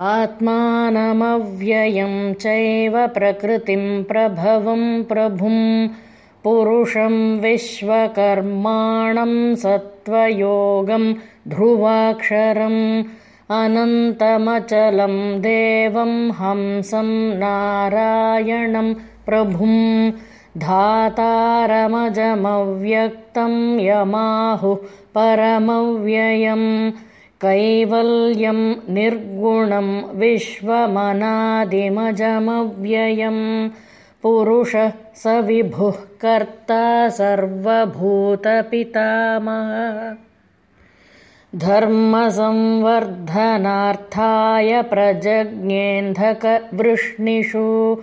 आत्मानमव्ययं चैव प्रकृतिं प्रभवं प्रभुं पुरुषं विश्वकर्माणं सत्त्वयोगं ध्रुवाक्षरम् अनन्तमचलं देवं हंसं नारायणं प्रभुं। धातारमजमव्यक्तं यमाहुः परमव्ययम् कैवल्यं निर्गुणं विश्वमनादिमजमव्ययं पुरुषः स विभुः कर्ता सर्वभूतपितामह। धर्मसंवर्धनार्थाय प्रजज्ञेन्धकवृष्णिषु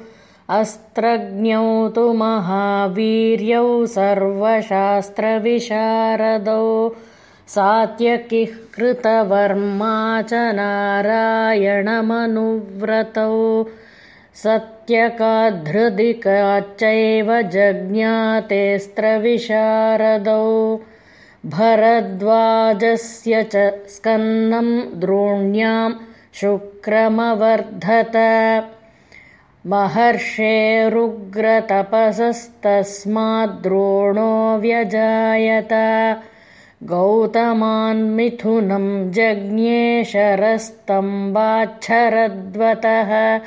अस्त्रज्ञौ तु महावीर्यौ सर्वशास्त्रविशारदौ सात्यकिः कृतवर्मा च नारायणमनुव्रतौ। सत्यकाद्धृदिकाच्चैव जज्ञातेऽस्त्रविशारदौ। भरद्वाजस्य च स्कन्नं द्रोण्यां शुक्रमवर्धत। महर्षेरुग्रतपसस्तस्माद्द्रोणो व्यजायत गौतमान्मिथुनं जज्ञे शरस्तम्बाच्छरद्वतः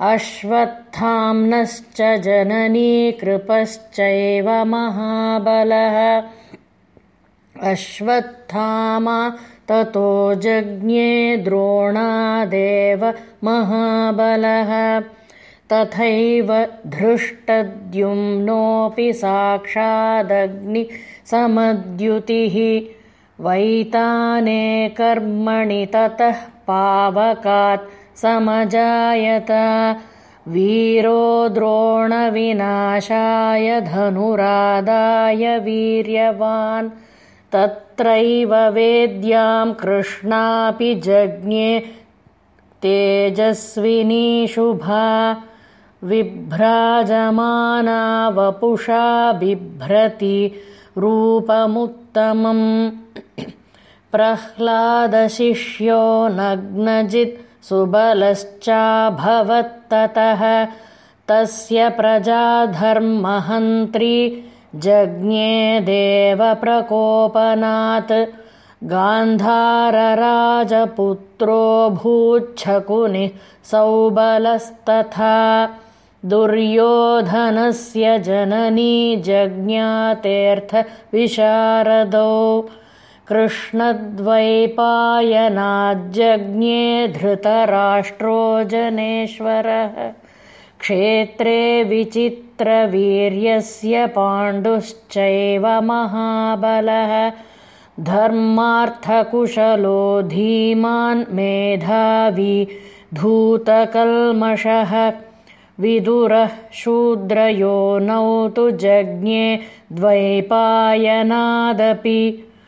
अश्वत्थाम्नश्च जननीकृपश्चैव महाबलः। अश्वत्थामा ततो जज्ञे द्रोणादेव महाबलः तथैव धृष्टद्युम्नोऽपि साक्षादग्निसमद्युतिः वैताने कर्मणि ततः पावकात् समजायत। वीरो द्रोणविनाशाय धनुरादाय वीर्यवान्। तत्रैव वेद्यां कृष्णापि जज्ञे तेजस्विनी शुभा विभ्राजमाना वपुषा बिभ्रति रूपमुत्तमम्। प्रह्लादशिष्यो नग्नजित् सुबलश्चाभवत्ततः। तस्य प्रजाधर्महन्त्री जज्ञे देवप्रकोपनात्। गान्धारराजपुत्रो भूच्छकुनिः सौबलस्तथा दुर्योधनस्य जननी जज्ञातेऽर्थविशारदौ। कृष्णद्वैपायनाज्जज्ञे धृतराष्ट्रो जनेश्वरः क्षेत्रे विचित्रवीर्यस्य पाण्डुश्चैव महाबलः। धर्मार्थकुशलो धीमान् मेधावी धूतकल्मषः विदुरः शूद्रयो नौ तु जज्ञे द्वैपायनादपि